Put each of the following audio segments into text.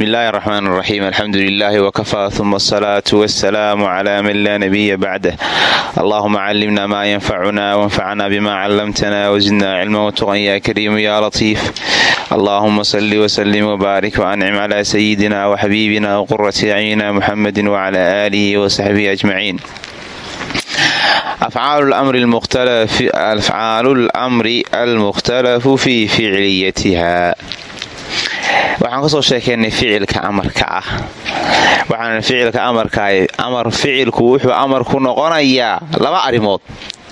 bismi illaahi araxmaan araxiim alxamdu lilaahi wakafaa uma asalaatu wasalaamu cla man laa nabiya bacdah allahuma callimna maa yanfacuna wanfacna bima callamtana wazidna cilma watuqan ya kariimu ya latiif allahuma salli wslim wbaarik wancim cla sayidina waxabiibina wqurati acyunina muxamedi wcla aalihi wasaxbihi ajmaciin afcaalu lamri almukhtalafu fi ficliyatiha waxaan ka soo sheekaynay ficilka amarka ah. Waxaan ficilka amarkaah amar ficilku wuxuu amar ku noqonayaa laba arrimood.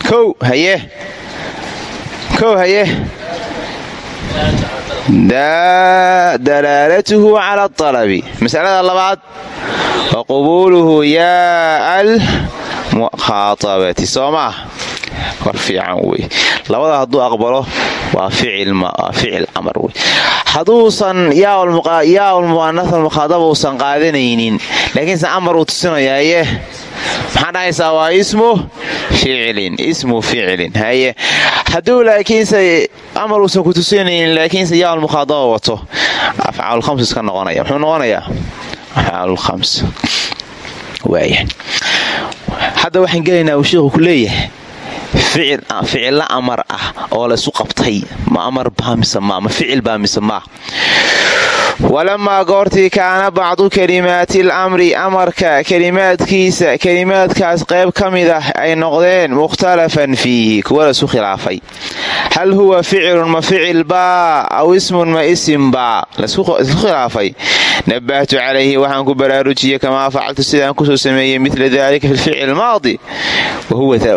Kow haye. Kow haye. Dalaalatuhu cala alabi masalada labaad. Wa qubuuluhu yaa al mukhaaabati soo maah war fiican wey labada hadduu aqbalo waa ficil amar wey hadduusan yaawal mu'anasa mukhaadaba uusan qaadanaynin laakiinse amar uu tusinayaaye. Maxaa dhahaysaa waa ismu ficilin ismu ficilin haye hadduu laakiinse amar uusan ku tusinaynin laakiinse yaawal mukhaadaba wato. Afcaalulkhams iska noqonaya muxuu noqonayaa? Afcaalulkhams waaya hadda waxaan gelaynaa uu sheikhu ku leeyahay ficilla amar ah oo laysu qabtay. Ma amar baa mise ma ma ficil baa mise maa walamaa goortii kaana bacdu kalimaati lamri amarka kelimaadkiisa kelimaadkaas qayb ka mid ah ay noqdeen mukhtalafan fiihi kuwa laysu khilaafay hal huwa ficilun ma ficil baa aw ismun ma isim baa la isku khilaafay nabahtu calayhi waxaan ku baraarujiyey kamaa facaltu sidaan ku soo sameeyey mila dalika fi lficil maadi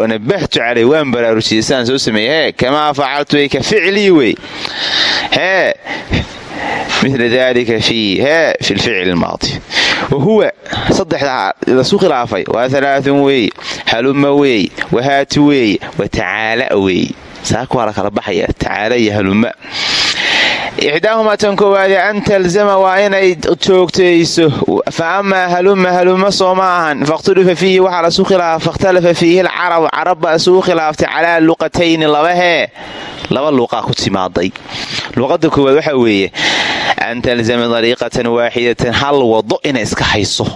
nabahtu caleyh waan baraarujiyey sidaan soo sameeyey kamaa facaltu ka ficlii wey hee mila dalika fi hee fi lficil maadi wahuwa saddexdaa lasu khilaafay waa alaaun weeye haluma weeye wahaati weeye wa tacaala weeye saaka waa la kala baxaya tacaala iyo haluma ixdaahumaa tan koowaade an talzama waa inay joogtayso. Fa amaa haluma haluma soo ma ahan. Fakhtulifa fiihi waxaa fakhtalafa fiihi alcarab carabba isugu khilaaftay calaa luqatayni labahee laba luuqaa ku timaaday. Luuqada koowaad waxaa weeye an talzama dariiqatan waaxidatan hal wado inay iska hayso.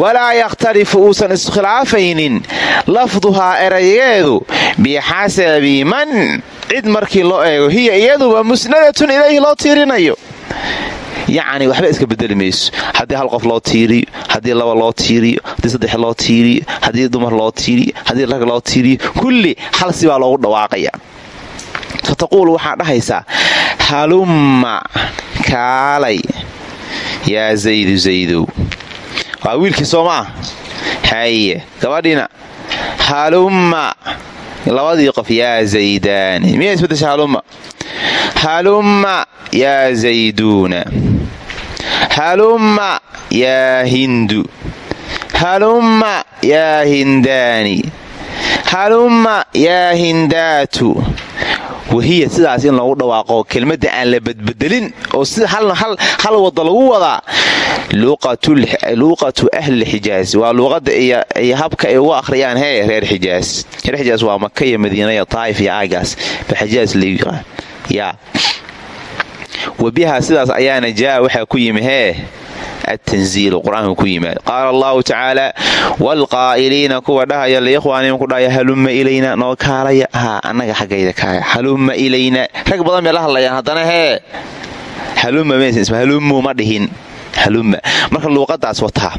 Walaa yakhtalifu uusan iskhilaafaynin lafduhaa erayeedu bixasabi man cid markii loo eego hiya iyaduba musnadatun ilayhi loo tiirinayo. Yacni waxba iska bedeli mayso. Haddii hal qof loo tiiriyo haddii laba loo tiiriyo haddii saddex loo tiiriyo haddii dumar loo tiiriyo haddii rag loo tiiriyo kulli hal sibaa loogu dhawaaqaya. Fataquulu waxaa dhahaysaa halumma kaalay yaa zaydu zaydow. Waa wiilkii soo maa haye gabadhiina. Halumma labadii qof yaa zaydaani miyaa isbedesha halumma halumma yaa zayduuna. Halumma yaa hindu. Halumma yaa hindaani. Halumma yaa hindaatu. Wahiya sidaas in loogu dhawaaqo kelmadda aan la badbedelin oo sida hal wada lagu wadaa luuqatu ahli xijaaz waa luuqada iyo habka ay ugu akhriyaan hee reer xijaaz reer xijaaz waa maka iyo iyo taa'if iyo aagaas. Ba xijaaz lagu yaqaan yaa. Sidaas ayaana jaa waxaa ku yimi hee atanziilu qur'aanku ku yimaad qaala allahu tacaala waalqaa'iliina kuwa dhahaya liikhwaanihim ku dhahaya halumma ilayna. Noo kaalaya haa annaga xaggayda kaaya. Halumma ilayna. Rag badan bay la hadlayaan haddana hee halumma halummu marka luuqadaas wataa.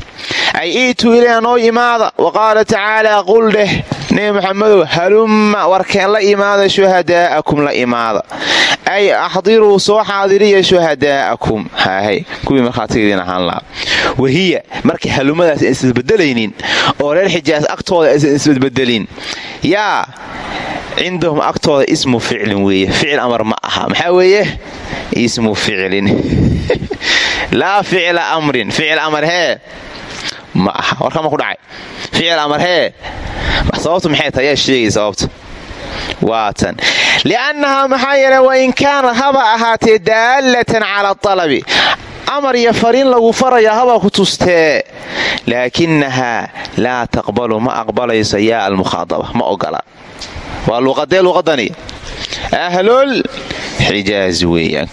Ay iituu ilayna noo imaada. Wa qaala tacaala qul dheh. Nebi maxamedow halumma warkeen la imaada shuhadaa'akum la imaada. Ay axdiruu soo xaadiriya shuhadaa'akum haahay kuwii markhaatigeediin ahaan lahaa. Wahiya markay halumadaas aysan isbedelaynin oo reer xijaas agtooda aysan isbedbedelin yaa cindahum agtooda ismu ficlin weeye. Ficil amar ma aha. Maxaa weeye? Ismu ficlin laa ficla amrin. Ficil amar hee ma aha warkama ku dhacay. Ficil amar hee sababtu maxay tahay? Sheegay sababta waatan. Liannahaa maxaa yeele wain kaanad haba ahaatee daallatan cala alabi amar iyo fariin lagu faraya haba ku tustee. Laakinahaa laa taqbalu ma aqbalayso yaa almukhaadaba. Ma ogola waa luuqadee luuqadani ahlul xijaaz weeyaan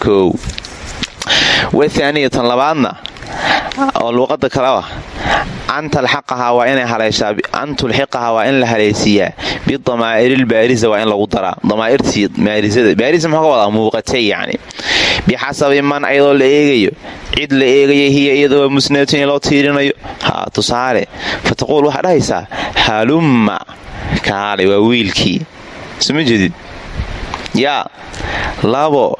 wathaaniyatan labaadna? Oo luuqada kaleba an talxaqahaa waa inay haleeshaa an tulxiqahaa waa in la haleesiiyaa bidamaa'iriilbaarisa waa in lagu daraa. Damaairtii maarisada baarisa muxuu ka wadaa muuqatay yacni. Bixasabi man ayadoo la eegayo cid la eegaya hiya iyadoo waa loo tiirinayo. Ha tusaale fataquul waxaa dhahaysaa halumma kaalay waa wiilkii. Soma jeedid yaa labo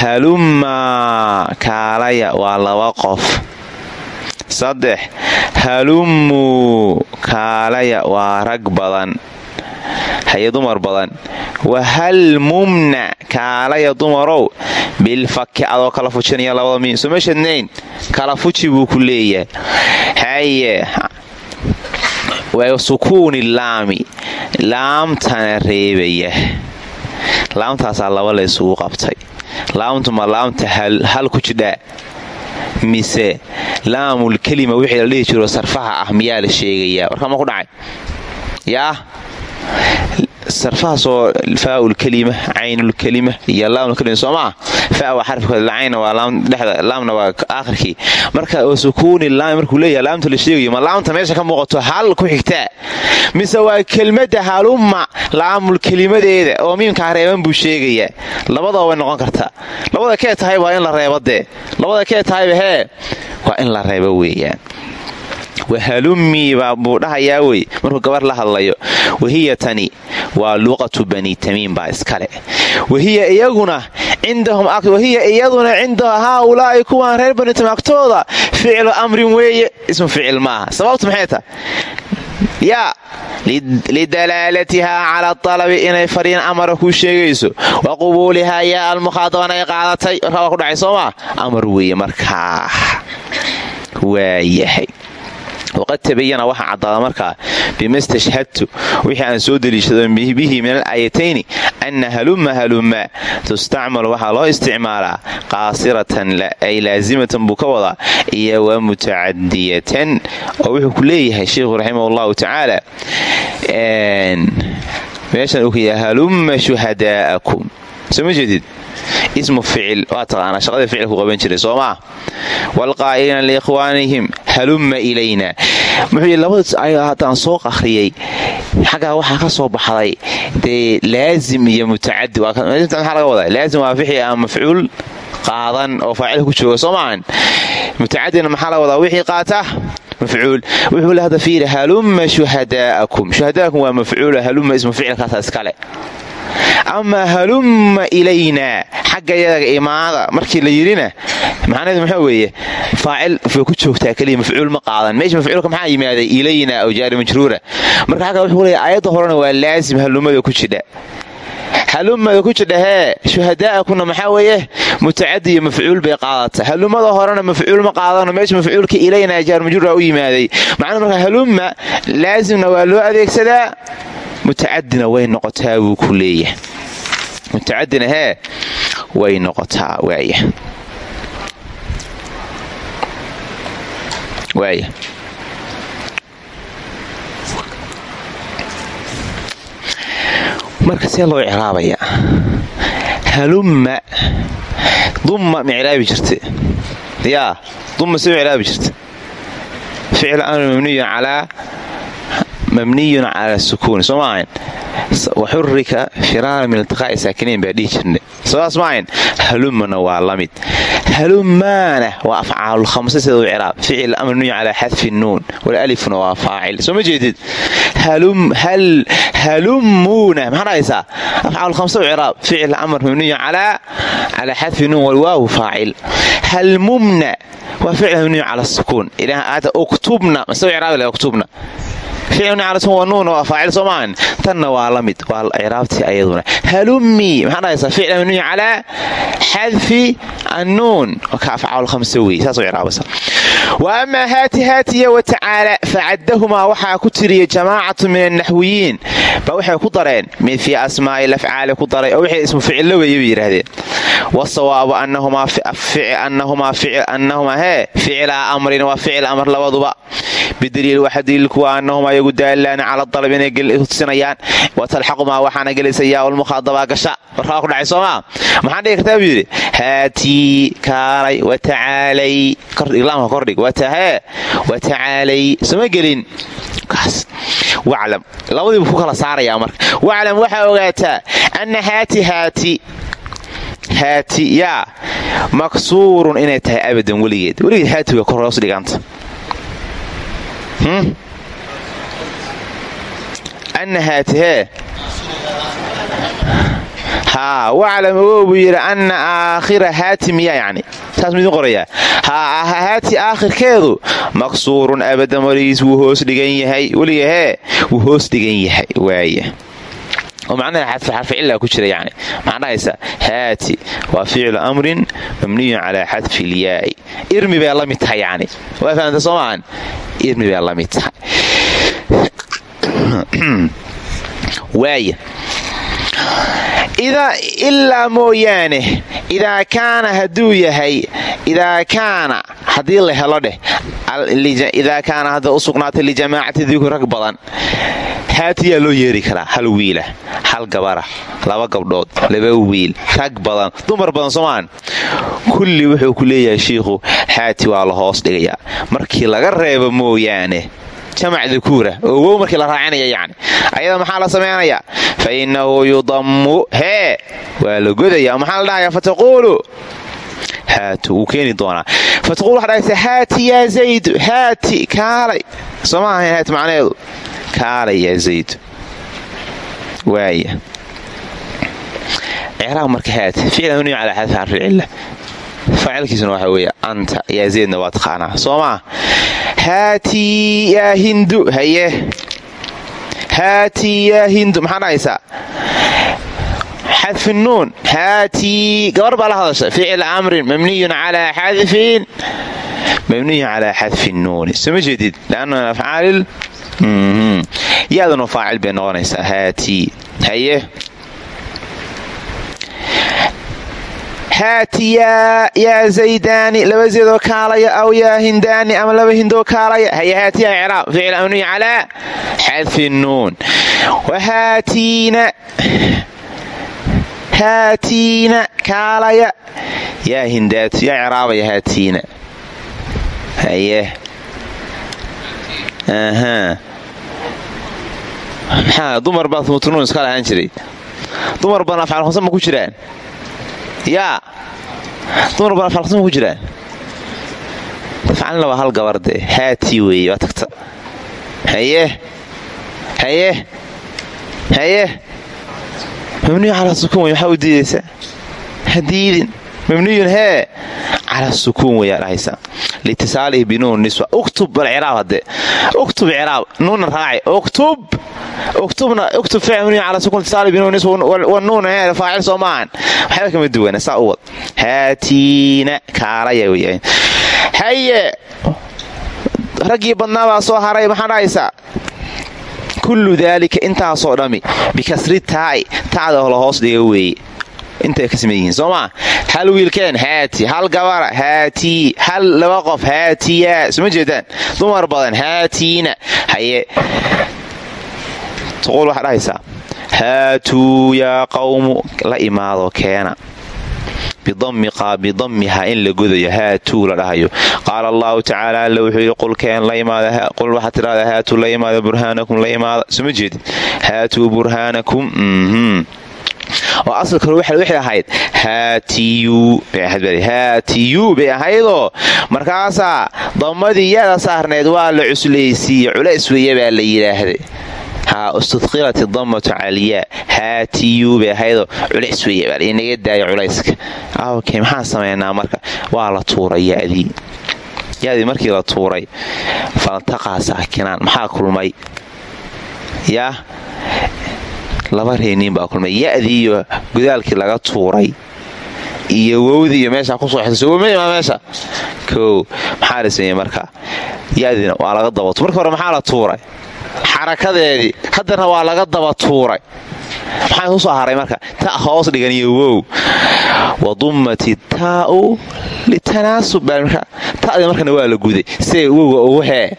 halumma kaalaya waa laba qof. Saddex halummu kaalaya waa rag badan haye dumar badan. Wahalmumna kaalaya dumarow bilfaki adoo kala fujinaya labada miin soo meeshadnayn kala fuji buu ku leeyahay. Haye waa sukuuni laami laamtana reebaya laamtaasaa laba la ysugu qabtay. Laamtuma laamta hal ku jidhaa mise laamul kelima wixii la dhihi jiro sarfaha ah miyaa la sheegayaa? Warkama ku dhacay? Yaa sarfahaasoo faaul kelima caynul kelima iyo laamul kelima soo maa fa waa xarfikood cayna waa aakhirkii marka oo sukuuni laami markuu leeyahay laamta la sheegayo ma laamta meesha ka muuqato hal ku xigtaa mise waa kelmadda halumma laamul kelimadeeda oo miimkaa reeban buu sheegayaa labadaba way noqon kartaa labada kee tahay waa in la reebo dee labada kee tahayba hee waa in la reebo weeyaan wahalumii buu dhahayaa wey. Markuu gabar la hadlayo wahiya tani waa luqatu bani tamiim baa iskale. Wahiya iyaguna cinda haaulaa'i kuwaan reer bani tamiim agtooda. Ficlu amrin weeye ismu ficil maaha. Sababtu maxay tahay? Yaa lidalaalatihaa cala alabi inay fariin amara kuu sheegayso. Wa qubuulihaa yaa almukhaadabana ay qaadatay. Warkaa waa ku dhacay soo maa amar weeye markaa. Waayahay waqad tabayana waxaa caddaada markaa bima stashhadtu wixii aan soo deliishado bihi min alaayatayni anna halumma halumma tustacmalu waxaa loo isticmaalaa qaasiratan ay laazimatan buu ka wadaa iyo wa mutacadiyatan oo wuxuu ku leeyahay sheikhu raximah allahu tacaala meeshan uu ka yahay halumma shuhadaa'akum soo ma ismu ficil waa taqaanaa shaqadii ficilku qaban jiray soo maa waalqaa'iliina liikhwaanihim halumma ilayna. Wuxuu yidhi ayaa haddaan soo qakhriyey xaggaa waxaa ka soo baxday dee laazim iyo mutacadi maxaa laga wadaa? Laazim waa ficil aan mafcuul qaadan oo faacilka ku jooga soo maahan mutacadina maxaa laga wadaa? Wixii qaata wuxuu le hadda fiiri halumma shuhadaa'akum shuhadaakum waa mafcuula halumma ismu ficilkaasa iskale amaa halumma ilaynaa xagga yaga imaada markii la yidhina macnaheedu maxaa weeye faacil way ku joogtaa keliya mafcuul ma qaadan. Meesha mafcuulka maxaa yimaaday? Ilaynaa aw jaari majruura. Marka xagga wuxuu leeya aayadda horena waa laasim halumada ku jidha. Halumada ku jidha hee shuhadaa'akuna maxaa weeye? Mutacadi iyo mafcuul bay qaadata halumada horena mafcuul ma qaadano. Meesha mafcuulka ilaynaa jaar majruura u yimaaday. Macnuu halumma laasimna waa loo adeegsadaa mutacadina way noqotaa buu ku leeyahay. Mutacadina hee way noqotaa waaya waaya marka see loo icraabayaa halumma dumma ma jirta yaa dumma see u icraabi jirta ficil amr mabniyun calaa mabniyun cala sukuun soo maahayn waxurika firaara min iltiqaa'i saakiniin baa dhihi jirna sodaas maahayn halummana waa la mid halummaana waa afcaalulkhamsa sida u ciraab ficil amr mabniyun calaa xadfi nuun walaalifuna waa faacil soo ma jeedid halummuuna maxaa dhahaysaa afcaalulkhamsa u ciraab ficil amr mabniyun calaa xadfi nuun walwaawu faacil halmumna waa ficil mabniyun cala sukuun uktubna mase u ciraabi laha uktubna ficilnuun waa faacil soo maahan tanna waa la mid waa ciraabtii ayaduna. Halummi maxaa dhahaysaa ficil mabniy calaa xadfi annuun. Ka afcaal khamsa wey saasoo ciraabaysa wa amaa haati haatiya wa tacaala facaddahumaa waxaa ku tiriya jamaacatu min annaxwiyiin. Ba waxay ku dareen mid fii asmaa'i lafcaali ku daray oo waxay ismu ficilla weeye bay yidhaahdeen. Wasawaabu annahumaa hee ficilaa amrin waa ficil amar labaduba bidaliil waxa daliilku waa annahum ayagu daalaani cala dalab inay tusinayaan wa talxaqumaa waxaana gelaysa yaa ulmukhaadabaa gasha warkaa ku dhacay soomaa maxaan dhigi kartaa buu yidhi haatii kaalay wa tacaalay ilaamka kordhig watahee wa tacaalay sama gelin waclam labadiibu ku kala saarayaa marka waclam waxaa ogaataa anna haati haati haati yaa maksuurun inay tahay abadan weligeed weligeed haati anna haati hee haa waclam ogow buu yidhi anna aakhira haati miya yacni saas midin qorayaa haa haati aakhirkeedu maksuurun abadan weligiis wuu hoos dhigan yahay. Weligahee wuu hoos dhigan yahay oo macnaha xadfi cilla ku jira yani maxaa haati waa ficlu amrin mabniyun calaa xadfi ilyaai irmi bay la mid tahay yani waa fahamta soo maahan irmi bay la mid tahay waaya ilaa mooyaane idaa kaana hadduu yahay idaa kaana haddii la helo dheh idaa kaana hadda u sugnaatay lijamaacati dikri rag badan haatiyaa loo yeeri karaa? Hal wiila hal gabara laba gabdhood laba wiil rag badan dumar badan soomaan kulli wuxuu ku leeyahay shiikhu haati waa la hoos dhigayaa. Markii laga reebo mooyaane jamac dakuura oo wow markii la raacinaya yani ayada maxaa la samaynayaa fa innahu yudammu hee waa la godaya maxaa la dhahayaa? Fataquulu haatu wuu keeni doonaa. Fataqul waxaa haati yaa zaydu haati kaalay. Soo ma ahayn haati macnaheedu zaydu waaya icraab marka haati ficlan mabniyu calaa xadfi xarficilla faacilkiisuna waxaa weeye anta yaa zaydna waa taqaanaa soo maa haatii hindu haye. Haatii yaa hindu maxaa xadfi nuun haatii gabar baa la hadasha ficil amrin mabniyun calaa xadfin mabniyun calaa xadfi nuuni soo ma jeedid lanna min afcaalil yaaduna faacil bay noqonaysaa haatii haye haatiyaa yaa zaydaani laba zeedoo kaalaya aw yaa hindaani ama laba hindoo kaalaya haya haatiya icraab ficil amniy calaa xadfi nuun wahaatiina haatiina kaalaya. Yaa hindaatu yaa icraabaya haatiina haye. Maxaa dumar baa mutnuun iska lahaan jiray. Dumar baan afcaal hoose ma ku jiraan? Yaa. Dumar baan afcaal hoose ma ku jiraan? Afcalna waa hal gabardee. Haatii weeye waa tagta. Haye mabniyu calaa sukuun wey maxaa u diidaysaa hadiidin mabniyun hee calaa sukuun weyaa dhahaysaa liitisaalihi binuun niswa. Uktub alciraab haddee uktub ciraab nuuna raaci uktub. Uktubna uktub ficil mabniyu calaa sukuun liitisaalihi binuun niswa. Wanuuna hee faacil soo maahan kama duwana saa u wad. Haatiina kaalaya weyaa haye soo haray maxaa dhahaysaa kullu daalika intaasoo dhammi bikasri taa'i tacda la hoos dhiga weeye intay ka saman yihiin soo maa hal wiilkeen haati hal gabara haatii hal laba qof haatiyaa soma jeedaan dumar badan haatiina haye tuquul waxaa dhahaysaa haatuu yaa qawmu la imaado keena bidammihaa in la godayo haatuu la dhahayo. Qaala allahu tacaala alla wuxuu yidhi qul waxaad tidhahdaa haatuu la imaada burhaanakum la imaada. Soma jeedid haatuu burhaanakum oo asalka hore waxay ahayd haatiyu bay ahaydoo. Markaasaa dammadii yada saarneed waa la cuslaysiiye culays weeye baa la yidhaahday ha istudqilat dammatu caliyaa haatiyu bay ahaydoo culays weeye baa inaga daaya culayska. Ok maxaan samaynaa marka? Waa la tuuray yadii yadii markii la tuuray faltaqaa saakinaan maxaa kulmay? Yaa laba reeniin baa kulmay. Yadiiyo godaalkii laga tuuray iyo wowdii iyo meeshaa ku soo xisowma meesha? Kow maxaa la sameeyey marka? Yadiina waa laga daba marka hore maxaa la tuuray xarakadeedii haddana waa laga daba tuuray. Maxaa ku soo haray marka ta hoos dhigan iyo wow. Wadummati taa'u litanaasub ta'dii markana waa la guday. Siday wowga ugu hee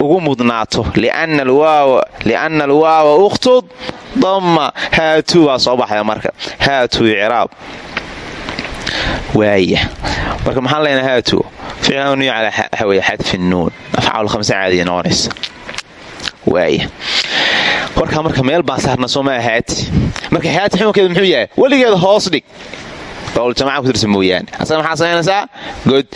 ugu mudnaato. Lianna alwaawa ukhtud damma haatuu baa soo baxaya marka. Haatuu icraab waaya marka maxaan leenaha haatuu ficlnuy calaa waxa wey xadfi nuun. Afcaal khamsa caadiya noqonaysa waaya warkaa marka meel baan saarna sooma haati. Marka haati xukunkeeda muxuu yahay? Weligeeda hoos dhig jamaca kutirsa mooyaane asaga maxaa samaynaysaa god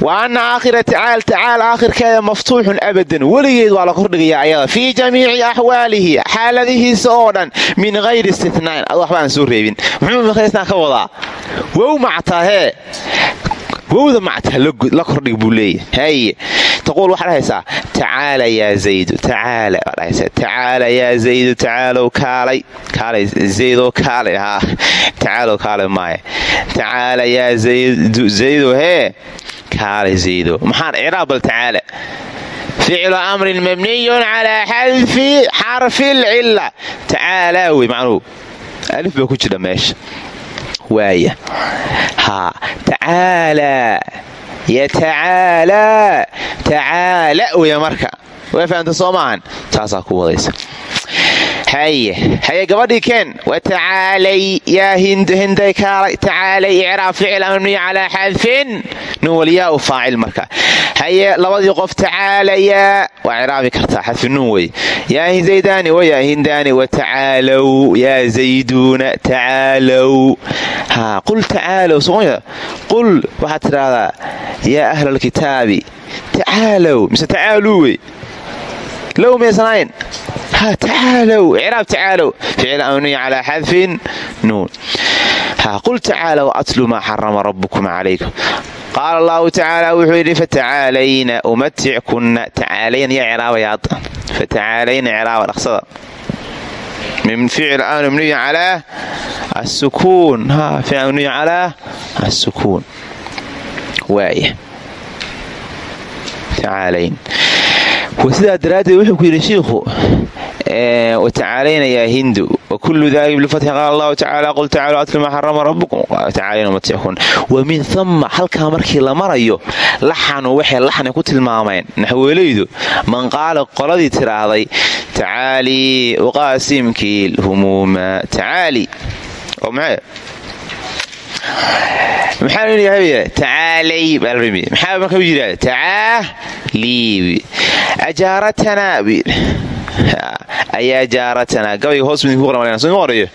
wa anna aakhira tacaal tacaal aakhirkeeda maftuuxun abadan weligeed waa la kordhigayaa ayada fii jamiici axwaalihi xaaladihiisa oo dhan min hayri istitnaain ad soo reebin muxuu khayr ka wadaa wow mactahee wowda macta la kordhig buu leeyahy haye taquul waxaa dhahaysaa tacaala yaa zaydu tacaala tacaala yaa zaydu tacaalow kaalay zaydoo kaalay haa tacaalow kaalay maaya tacaala yaa zaydu zaydo hee kaalay zaydo. Maxaan bal tacaala. Ficlu amrin mabniyun calaa xadfi xarfi lcila tacaalaa wey macnuhu alif baa ku waaya. Haa tacaalaa yatacaalaa tacaala weya marka waa fahamta soo maahan taasaa ku wadaysa haye haye gabadhii keen watacaalay yaa hinday kaalay tacaalay icraab ficil amrniy calaa xadfin nun walyaa u faacil marka. Haye labadii qof tacaalayaa waa ciraabi kartaa xadfi nuun wey yaa zaydaani wa yaa hindaani watacaalow yaa zayduuna tacaalow qul tacaalow soqonya qul waxaad tidhaahdaa yaa ahla alkitaabi tacaalow mise tacaaluu wey low meysanayn tacaalow ciraab tacaalow ficil amniy calaa xadfin nuun qul tacaalow atlu maa xarama rabbukum calaykum qaala allahu tacaala wuxuu yidhi fatacaalayna umatickunna tacaalayna yaa ciraabaya hadda fatacaalayna ciraaba dhaqsada min ficil amr mabniy calaa asukuun ficil mabniy calaa asukuun waaya tacaalayn sidaa daraaddeed wuxuu ku yidhi shiikhu watacaalayna yaa hindu. Wakulu dalik bilfatxi qaala allahu tacala qul tacalu atlu maa xarama rabbukum. Tacaalayna maticun wa min hama halkaa markii la marayo laxanu waxay laxni ku tilmaameen naxweelaydu man qaala qoladii tiraahday tacaalii uqaasimkii humuuma tacaali oo maxay maxaa lyahay tacaalay maxaa marka u yidhahda tacaalii ajaaratanaa ayaa jaaratanaa hoos midinku qoran soo qorayo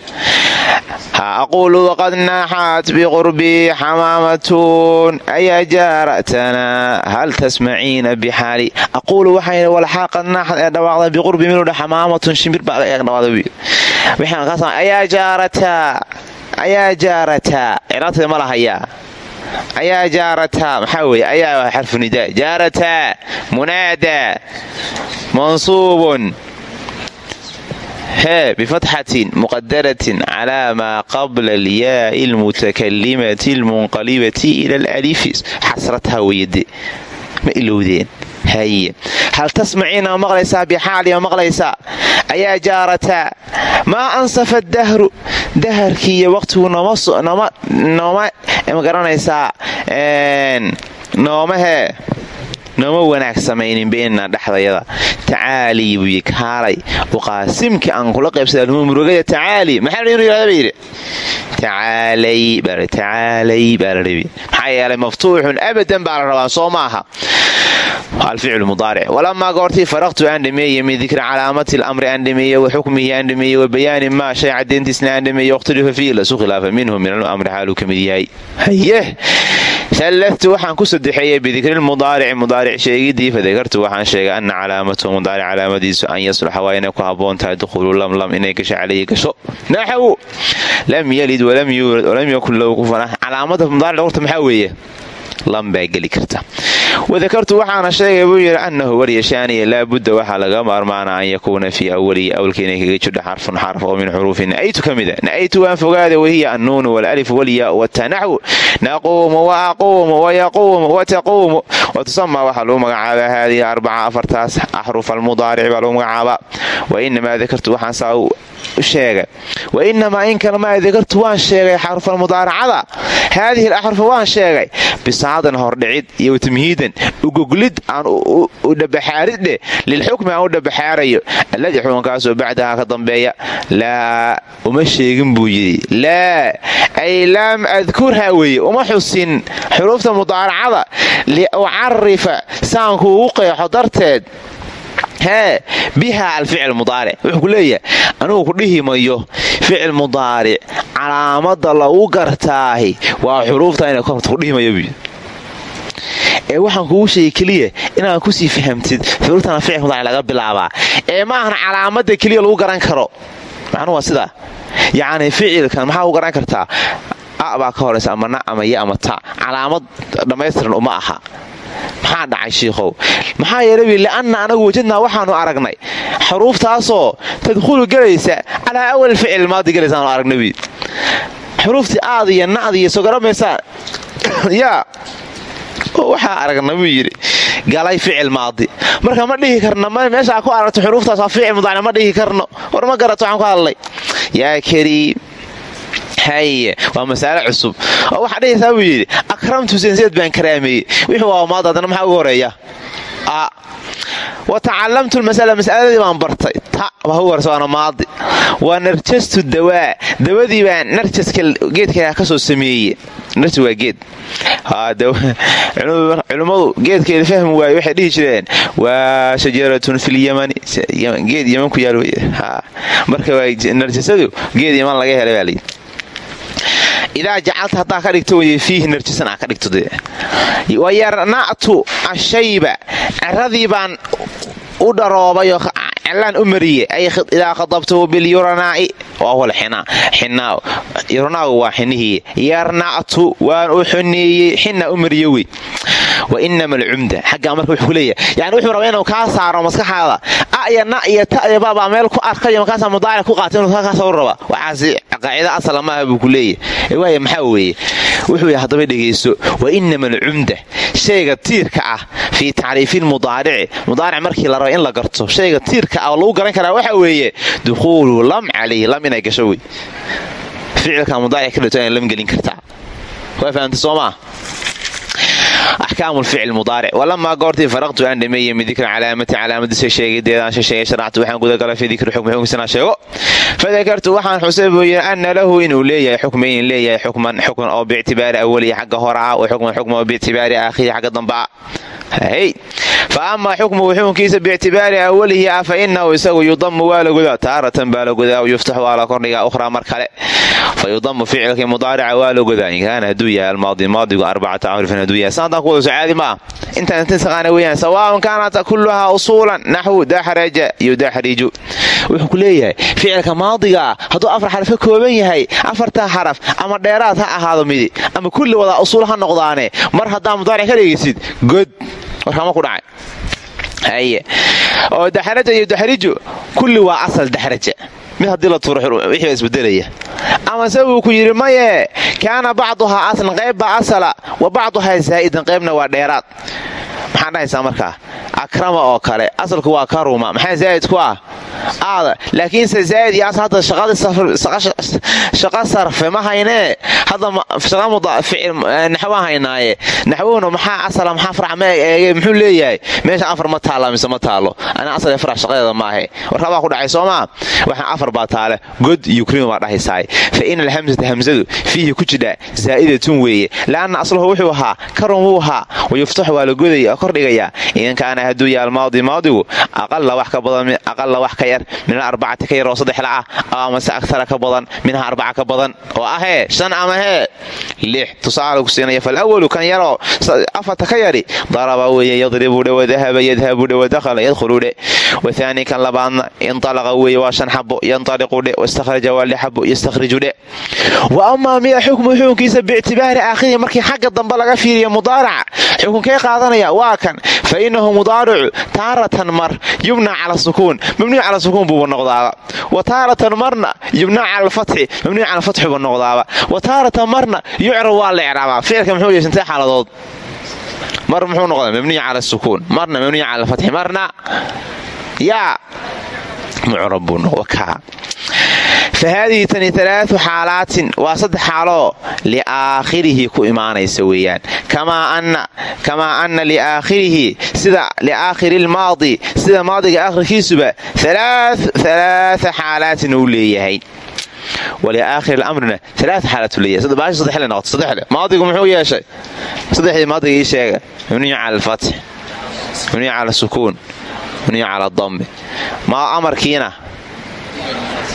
aquulu waqad naaxat biqurbii xamaamatun ayaa jaaratanaa hal tasmaciina bixaali aquulu waxaa walxaa qad naaxad ee dhawaaqda biqurbii minudha xamaamatun shimbir baa ee dhawaaqda ayaa jaarataa ayaa jaarataa ciraabteeda ma lahayaa ayaa jaarataa maxaa weye ayaa xarfu nidaa jaarataa munaadaa mansuubun. Hee bifatxatin muqadaratin calaa maa qabla alyaai almutakalimati almunqalibati ila alalifi xasrataa weyade ma ilowdeen. Haye. Hal tasmaciina ma maqlaysaa? Bixaali ma maqlaysaa? Ayaa jaarataa maa ansafa dahru daharkii iyo waqtigu nooma ma garanaysaa noomahee nooma wanaag samaynin beynna dhexdayada tacaalii buuyi kaalay uqaasimkii aan kula qaybsada murugada tacaali. Maxaa inu yihahda ba yidhi maxaa yeelay maftuuxun abadan baa la rabaa soo maaha. alficlu mudaaric walamaa goortii faraqtu aan dhameeye min dikri calaamati lamri aan dhameeye wa xukmihi aan dhameeye wa bayaani maa shay cadayntiisna aan dhameeye wakhtalifa fiihi lasu khilaafa minhu min alamri xaaluu ka mid yahay haye allatu waxaan ku sadexeeyey bidikri mudaarici mudaaric sheegidii fadakartu waxaan sheegay ana calaamatahu mudaaric calaamadiisu an yasluxa waa inay ku haboon tahay dukhulu lamlam inay gasho caleyhi gasho. Naxwu lam yalid walam yuulad walam yakun lahu kufan weeye lam baa geli karta. Wadakartu waxaana sheegay buu yidhi annahu waryashaaniya laabudda waxaa laga maarmaana an yakuuna fii awalihi awlka inay kaga jidho xarfun xarf oo min xuruufi na'aytu ka mida na'aytu waan fogaada wahiya annuunu walaalif walyaau watanaxwu naquumu wa aquumu wayaquumu wataquumu watusamaa waxaa lagu magacaabaa haadihi arbaca afartaas axruf almudaaric baa lagu magacaabaa. Wainamaa dakartu waxaan saa u sheegay wainamaa in kalmaa dakartu waan sheegay xarufalmudaaracada haadihi alaxrufa waan sheegay istinaadan hordhicid iyo watamhiidan ugoglid aan u dhabaxaaridhe lilxukmi aan u dhabaxaarayo. Alladii xukunkaasoo bacdaha ka dambeeya laa uma sheegin buu yidhi. Laa ay laam adkurha weye uma xusin xuruufta mudaaracada liucarifa saan kuugu qeexo darteed hee biha alficil mudaaric. Wuxuu ku leeyahay anigu ku dhihi mayo ficil mudaaric calaamada lagu gartaahi waa xuruufta ina korta ku dhihi mayo buy ee waxaan kugu sheegay keliya inaad ku sii fahamtid xuruuftana ficil mudaaric laga bilaabaa. Ee ma ahan calaamada keliya lagu garan karo? Macnuhu waa sidaa yacni ficilkan maxaa ku garan kartaa? A baa ka horaysa ama na ama ya ama ta. Calaamad dhammaystiran uma aha. Maxaa dhacay shiikhow maxaa yeelay li'anna anagu wajadnaa waxaanu aragnay. Xuruuftaasoo tadkhulu gelaysa calaa awal ficil maadi gelaysaanu aragnay xuruuftii aad iyo na'd iyo soo yaa waxaa aragna buu yidhi galay ficil maadi. Marka ma dhihi karna meeshaa ku aragto xuruuftaas waa ficil mudacna ma dhihi karno. War ma garato waxaan ku hadlay. Yaa kariim haye waa masaale cusub. Oo waxaa dhehaysaa buu yidhi akramtu senseed baan karaameeyey wixii waa maad haddana maxaa ugu horreeya wa tacalamtu lmasala masaladii baan bartay. Ta waana maadi. Wa narjastu dawaa dawadii baan narjaska geedka ka soo sameeye narjas waa geed. Culimmadu geedkeeda fahmi waaye waxay dhihi jireen waa shajaratun filyamani geed yaman ku yaal wey marka narjasadu geed yaman laga helay baa layidhi idaa jacalta haddaa ka dhigto wey fiihi narjisan aa ka dhigto wayarna'tu ashayba ciradii baan u dharoobayoo celaan u mariye idaa khadabtahu bilyuranaa'i waa xinaa yuranaagu waa xinihii yarna'tu waan u xoneeyey xina u mariye wey wa inama alcumda xaggaa marka wuxuu kuleeyahay yani wuxuu rabaa inuu kaa saaro maskaxaada. Na iyo ta'ya babaa meel ku arkayo markaasaa mudaaric ku qaata inuu kaa soo raba. Waxaasi qaacida asala maaha buu ku leeyahy waaya maxaa weeye? Wuxuu yidhi haddaba dhegayso. Wa inama alcumda shayga tiirka ah fii tacriifi lmudaarici mudaaric markii la raba in la garto shayga tiirka ah lagu garan karaa waxa weeye dukhuulu lam calayhi lam inay gasho wey. Ficilka mudaaric ka inay lam gelin kartaa. Waa fahamta soo axkaamu lficl mudaaric walamaa goortii faraqtu aan dhameeye min dikri calaamati calaamadiisa sheegideedaan sheegay sharactu waxaan gudagalay fii dikri xukmi xukmisana sheego fadakartu waxaan xusay buu yidhi ana lahu inuu leeyahay xukma in leeyahay xukman xukman oo biictibaari awaliya xagga hore ah wa xukman xukma oo biictibaari aakhiri xagga dambe ah fa amaa xukmuhu xukunkiisa biictibaari awalihi ah fa inahu isagu yudamu waa la godaa taaratan baa la godaa yuftax waa la kordhigaa ukhraa mar kale fa yudamu ficilkii mudaarica waa la godaa in kaana hadduu yahay almaadi maadigu arbacata ahrifin hadduu yahay sanadaan ku wada socaadi maa intaan inta taqaana weeyaan sawaaun kaanat kulluhaa usuulan naxwu daxraja yudaxriju wuxuu ku leeyahay ficilka maadigaa hadduu afar xaraf ka kooban yahay afartaa xaraf ama dheeraad ha ahaado midi ama kulli wadaa usuul ha noqdaane mar haddaa mudaaric ka dhegaysid god warkama ku dhacay oo daxraja iyo kulli waa asal daxraja mid haddii la tuuro wixii baa isbedelaya amase wuu ku yidhi maye kaana bacduhaa aslan qayb baa asala wa bacduhaa zaa'idan qaybna waa dheeraad maxaan dhahaysaa markaa akrama oo kale. Asalku waa karuma maxaa zaa'id ku ah? Aada laakiinse zaa'id iyo asal hadda shaqa sarfe ma haynee hadda naxwa haynaaye. Naxwuhuna maxaa asala maxaa farac ma eege muxuu leeyahay? Meesha afar ma taalla mise ma taalo ana asal ee farac shaqadeeda maahe warkabaa ku dhacay soomaa? Waxaan afar baa taale. God iyo baa dhahaysaay fa ina alhamsata hamsadu fiihi ku jidha zaa'idatun weeye. La'anna asluhu wuxuu ahaa karum wuu ahaa wayuftaxu waa la godaya oo kordhigayaa in kaana hadduu yaha almaadi maadigu aqala wax ka yar min alarbacati ka yar oo saddexla ah oo amase agtara ka badan minha arbaca ka badan oo ahee shan ama hee. Lix tusaale ku siinaya falawalu kan yaroo afarta ka yari daraba weeye yadribudhe wadahaba yadhabudhe wadakhala yadkhuludhe wathaani kan labaadna intalaqa weeye waa shan xabo yantaliqudhe wastakhraja waa lix xabo yastakhrijudhe wa amaa miya xukmu xukunkiisa biictibaari aakhirihi markii xagga dambe laga fiiriya mudaaraca xukunkee qaadanaya waa kan fa inahu mudaaricu taaratan mar yubna cala sukuun mabniyu cala sukuun buuba noqdaaba. Wa taaratan marna yubna cala alfatxi mabniyu cala fatxi buuba noqdaaba. Wa taaratan marna yucrab waa la icraabaa. Ficilka muxuu sintee xaaladood? Mar muxuu noqdaa mabniyu cala sukuun marna mabniyu cala alfatxi marna yaa. buu fa haadihi tani alaau xaalaatin waa saddex xaaloo liaakhirihi ku imaanaysa weeyaan. Kamaa anna liaakhirihi sida liaakhiri lmaadi sida maadiga akhirkiisuba alaaa xaalaatin uu leeyahay. Waliaakhir amrina alaa xaalaatu leeyahay. Baashi sadexle noqota sadexle maadigu muxuu yeeshay? Saddexdii maadiga ii sheega. Mabniyu cala alfatx mabniyu cala sukuun mabniyu cala dammi ma amarkiina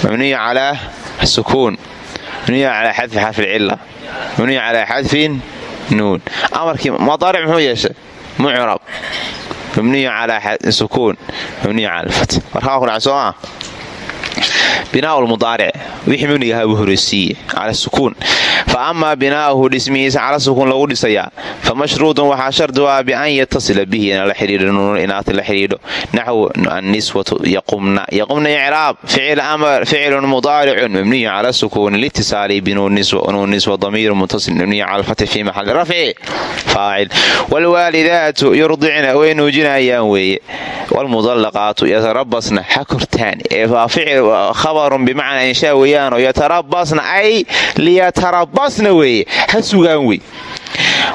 mabniyu calaa sukuun mabniyu calaa xadfi xarfi lcila mabniyu calaa xadfin nuun amarkii madaaric muxuu yeeshay mucrab mabniyu calaa sukuun mabniyu cala alfatx warkaa dhaca soo maa binaa mudaaric wixii mabniga ahaa buu horeysiiye cala sukuun. Fa amaa binaa'uhu dhismihiisa cala sukuun lagu dhisayaa fa mashruudun waxaa shardi u ah bian yatasila bihi ina la xidhiidho nuunun inaati la xidhiidho. Naxwu anniswatu yaqumna yaqumna icraab ficilun mudaaricun mabniyu cala sukuuni litisaali binuun niswa damiiru mutasil mabniyu cala alfati fi maxali rafci faacil waalwaalidaatu yurdicna way nuujinayaan weeye. Waalmudallaqaatu yatarabasna ha kortaan. Ee khabarun bimacnaa inshaa weeyaanoo yatarabasna ay liyatarabasna weeye ha sugaan wey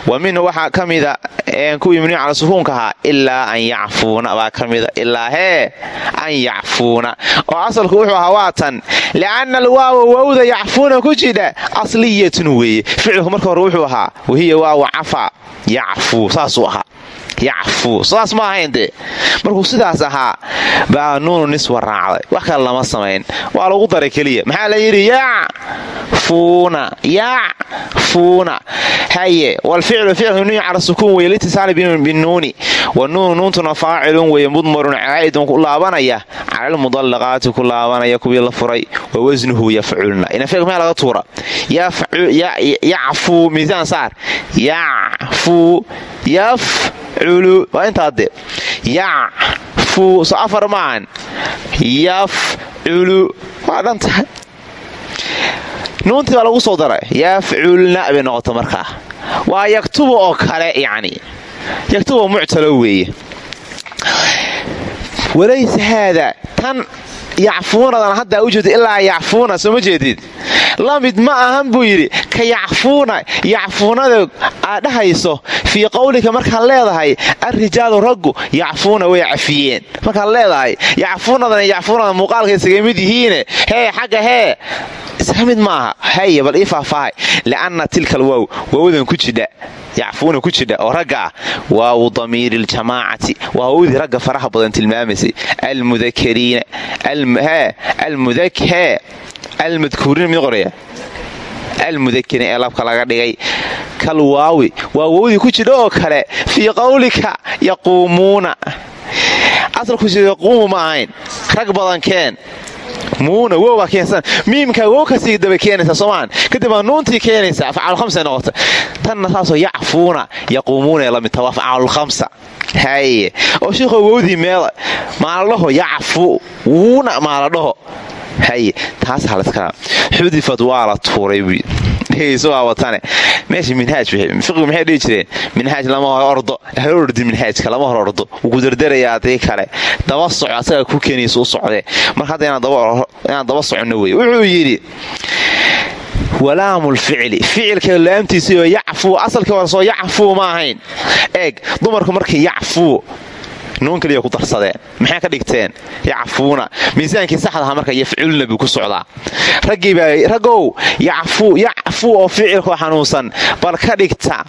wa minhu waxaa ka mida kuwii cala sukuunka ahaa an yacfuuna baa ka mida ilaa an yacfuuna oo asalku wuxuu ahaa waatan lianna alwaawa wawda yacfuuna ku jidha asliyatun weeye ficilku marka hore wuxuu ahaa wahiya waawa cafa yacfuu saasuu ahaa yacfuu saas ma ahayn dee. Markuu sidaas ahaa baa nuunu niswa raacday. Wax kale lama samayn. Waa lagu daray keliya. Maxaa la yidhi? Yacfuuna. Yacfuuna. Haye walficlu ficlu mabniyu cala sukuun weye litisaali binuuni wa nuunu nuuntuna faacilun weye mudmarun caa'idun ku laabanaya. Calalmudallaqaati ku laabanaya kuwii la furay. Wa wasnuhu yafculna inafeeg meel laga tuura? Yacfuu miisaan saar. Yacfuu yafculu waa intaade yacfuu so afar maahan yafculu waa dhan tahay. Nuuntii baa lagu soo daray. Yafculna bay noqota markaa waa yaktubu oo kale yacni. Yaktubu muctalo weeye. Walaysa haada tan yacfuunadan haddaa u jeedo ilaa yacfuuna soo ma jeedid la mid ma ahan buu yidhi ka yacfuuna yacfuunada aad dhahayso fii qowlika markaad leedahay alrijaalu raggu yacfuuna way cafiyeen. Markaad leedahay yacfuunadan yacfuunada muuqaalka isaga mid yihiine hee xagga hee. Isaga haye bal ii faahfaahay lianna tilka alwow wowdan ku jidha yacfuuna ku jidha oo ragga ah waawu damiiri ljamaacati waa wowdii ragga faraha badan tilmaamaysay almudakariina almudakhe almadkuuriina mid qoraya almudakina ee labka laga dhigay kal waawi waa wowdii ku jidha oo kale fii qowlika yaquumuuna asalku jida yaquumu ma ahayn rag badankeen muuna wowbaa keensan miimkaa wow ka sii daba keenaysa soomaan kadib baa nuuntii keenaysa afcaalulhamsa noqota tanna saasoo yacfuuna yaquumuuna ee lamidta waa afcaalulhamsa haye oo sheikoo wowdii meela maaladhaho yacfu wuuna maaladhaho haye xudifad waa la tuuray buy dhegayso waa watane meesha minhaaj fiqigu maxay dhihi jireen? Minhaaj lama hor ordo. Hal ordi minhaajka lama hor ordo. Wuu ku dardarayaa adii kale. Daba soco asaga ku keenaysa u socdee. Marka hadda inaan daba soconno wey wuxuu yidhi walaamulficli ficilka laamtiisao yacfuu asalkii hore soo yacfuu ma ahayn. Eeg dumarku markay yacfuu nuun kaliya ku darsadeen maxay ka dhigteen? Yacfuuna. Miisaankii saxdaha marka yafculna buu ku socdaa. Raggow yacfuu oo ficilkoo xanuunsan bal ka dhigta.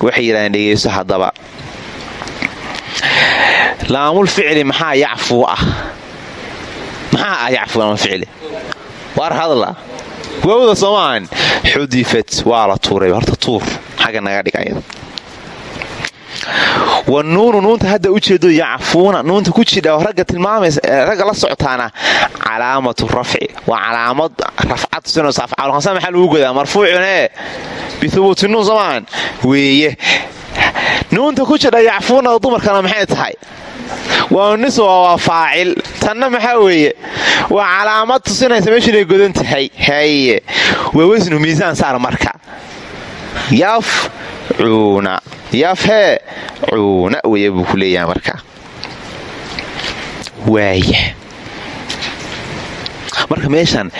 Waxay yidhahdeen dhegeyso haddaba. Laamul ficli maxaa yacfuu ah? Maxaa ah yacfuu laamul ficli? Waar hadla. Wowda soomaahan xudifat waa la tuuray horta tuur. Xagga naga dhig ayada wa nuunu nuunta hadda ujeedo yacfuuna nuunta ku jidha ragga tilmaamaysa ragga la socotaana calaamatu rafci. Waa calaamad rafcad afcaalhamsa maxaa lagu godaa? Marfuucun ee bihubuuti nuun soomaahan weeye. Nuunta ku jidha yacfuuna dumarkana maxay tahay? Waa niswa waa faacil. Tanna maxaa weeye? Waa calaamad tusinaysa meeshu inay godan tahay. Haye waa wasnu miisaan saar marka. Yafcuuna yafhee cuuna weeye buu ku leeyahay marka. Waaya marka meeshan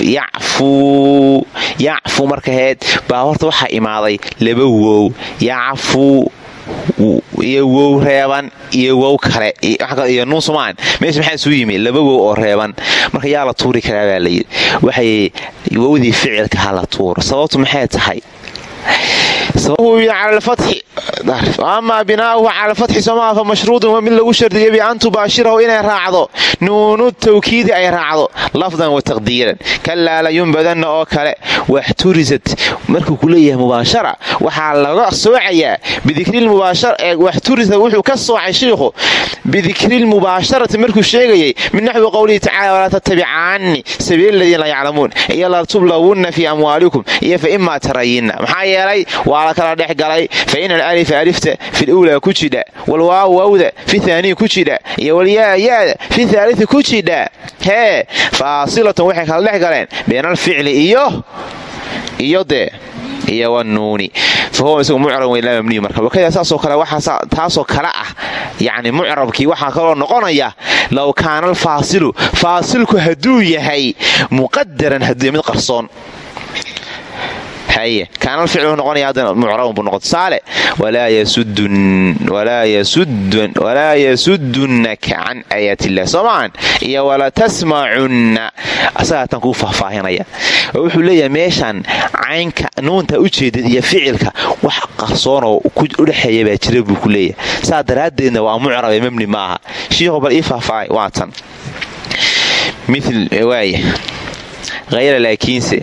yacfuu yacfu markaheed baa horta waxaa imaaday laba wow. Yacfuu iyo wow reeban iyo wow kale iyo nuun somaan meesha maxaa isugu yimi? Laba wow oo reeban. Marka yaa la tuuri karaa baa layidhi waxay wowdii ficilka ha la tuuro. Sababtu maxay tahay ama binaauhu cala alfatxi somaa fa mashruudun waa mid lagu shardiya bian tubaashirahu inay raacdo. Nuunu tawkiidi ay raacdo. Lafdan wa taqdiiran. Kalaa layunbadanna oo kale. Waxturisat markuu ku leeyahay mubaashara waxaa laga soocayaa bidikrilmubaasharawaxturisa wuxuu ka soocay shiikhu bidikrilmubaasharati markuu sheegayay min naxwi qowlihi tacala walaa tattabicaanni sabiila ladiina la yaclamuun iyo latublawunna fii amwaalikum iyo fa imaa tarayinna. Maxaa yeelay waa la kala dhex galay. Fa ina alalifa alifta fi lwlaa ku jidha walwaaw wawda fi thaaniyi ku jidha iyo walyaa yaada fi thaalii ku jidha hee faasilatun waxay kala dhex galeen bayna alficli iyo iyo dee iyo wanuuni fa huwa isagu mucrab weyn laa mabniyu marka. Wakada saasoo kale waxaa taasoo kale ah yacni mucrabkii waxaa kaloo noqonaya low kaana alfaasilu faasilku hadduu yahay muqadaran hadduu mid qarsoon kaana alficlu noqonaya haddana mucrabun buu noqon tusaale walaa yasudunnaka can aayaat illah soo maahan iyo wala tasmacunna asagaa tan kuu faahfaahinaya wuxuu leeyahay meeshan caynka nuunta ujeedad iyo ficilka wax qarsoonoo udhexeeya baa jira buu ku leeyahay saa daraaddeedna waa mucrabe mabni maaha shiikhu bal ii faahfaahay waa tan waaya hayra laakiinse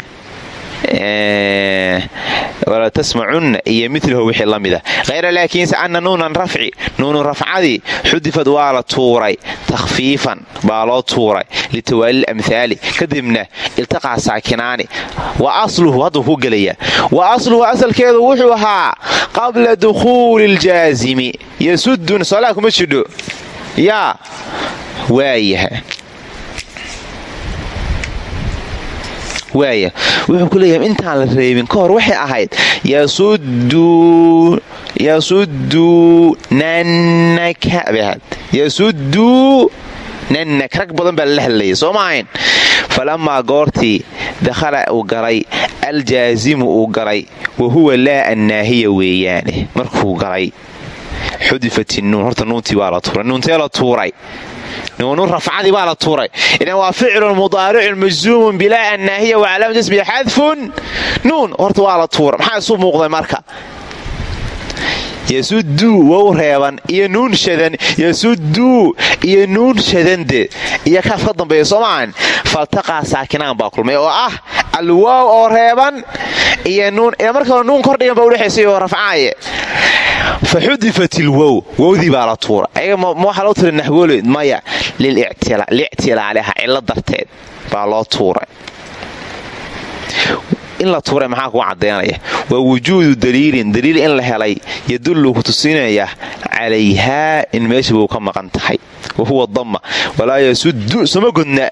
walaa tasmacunna iyo milahu wixii la mida. Hayra laakiinse anna nuunan rafci nuunu rafcadii xudifad waa la tuuray takhfiifan baa loo tuuray litawaali amhaali kadibna iltaqaa saakinaani. Wa asluhu hadduu ku wa asluhu asalkeedu wuxuu ahaa qabla dukhuuli ljaazimi yasudun solaa kuma jidho. Yaa waayaha waaya wuxuu ku leeyahay intaan la reebin ka waxay ahayd yasuduu nannak rag badan baa lala hadlayay soo ma ahayn falamaa goortii dakhala uu galay aljaazimu uu galay wa huwa laa annaahiya weeyaane markuu galay xudifat nuun horta waa la tuuray nuuntee la tuuray nuunu rafcadii baa la tuuray idan waa ficlun mudaaricun majzuumun bilaa annaahiya wa calaamatu ismihi xadfun nuun horta waa la tuura maxaa isu muuqday marka yasuduu wow reeban iyo nuun shadan yasuduu iyo nuun shadande iyo kaaf ka dambeeya soo maahan faltaqaa saakinaan baa kulmay oo ah alwaaw oo reeban iyo nuun nuun kordhigan rafcaaye fa xudifat ilwow wowdii baa la tuura ma waxaa loo tira naxwoole maya lictilaaliha cilo darteed baa loo tuuray in la tuuray maxaa kuga caddaynaya waa wujuudu daliilin daliil in la helay yadullu ku tusinaya calayhaa in meesha buu ka maqan tahay wa huwa damma walaa yasuddu soma godna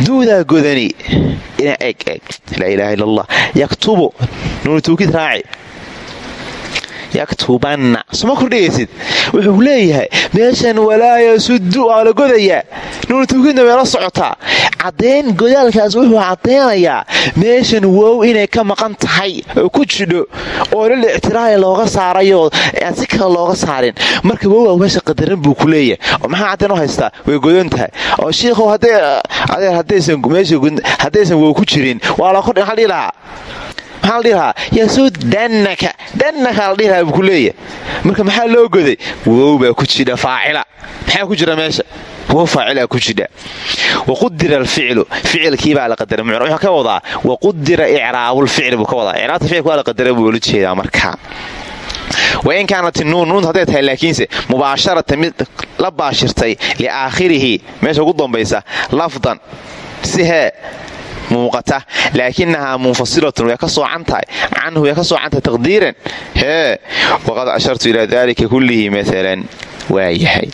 duudaa godani ina eg eg laa ilaaha illa allah yaktubu nuunu tuukid raaci yaktubanna soma kordhigaysid. Wuxuu leeyahay meeshan walaa yasuddu waa la godayaa. Nuunu tuukidna way la socotaa. Caddayn godaalkaas wuxuu caddaynayaa meeshan wow inay ka maqan tahay. Oo ku jidho oo lil ictiraali looga saarayoo aan si kale looga saarin. Marka wow meesha qadaran buu ku leeyahay. Oo maxaa caddayn u haystaa? Way godan tahay. Oo shiikhow haddaysan wow ku jirin waa la kordhi maxaa maxaa la dhihi lahaa yasud dannaka dannaka la dhihi buu ku leeyahay. Marka maxaa loo goday? Wow baa ku jidha faacila. Maxaa ku jira meesha? Wow faacilaa ku jidha waqudira alficlu. Ficilkiibaa la qadara mucrab wuxuu ka wadaa waqudira icraabulficli buu ka wadaa. Icraabta ficilka waa la qadara buu ula jeedaa marka. Wain kaanat nuun nuunta hadday tahay laakiinse mubaasharata mid la baashirtay liaakhirihi meesha ugu dambaysa lafdan si muuqata. Laakinahaa munfasilatun way ka soocan tahay canhu way ka soocan tahay taqdiiran. Hee waqad ashartu ilaa dalika kullihi maalan waa yahay.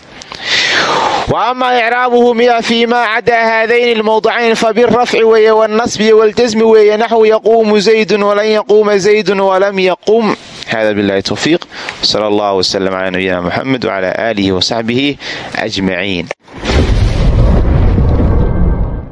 Wa amaa icraabuhu miya fii maa cadaa haadayni lmowdicayn fabirafci weeye wاlnasbi wاljasmi weeye naxwu yaquumu zaydun walan yaquuma zaydun walam yaqum. Hada bilahi towfiiq wsala allah wslm cala nabiyina muxamed wcala aalihi wasaxbihi ajmaciin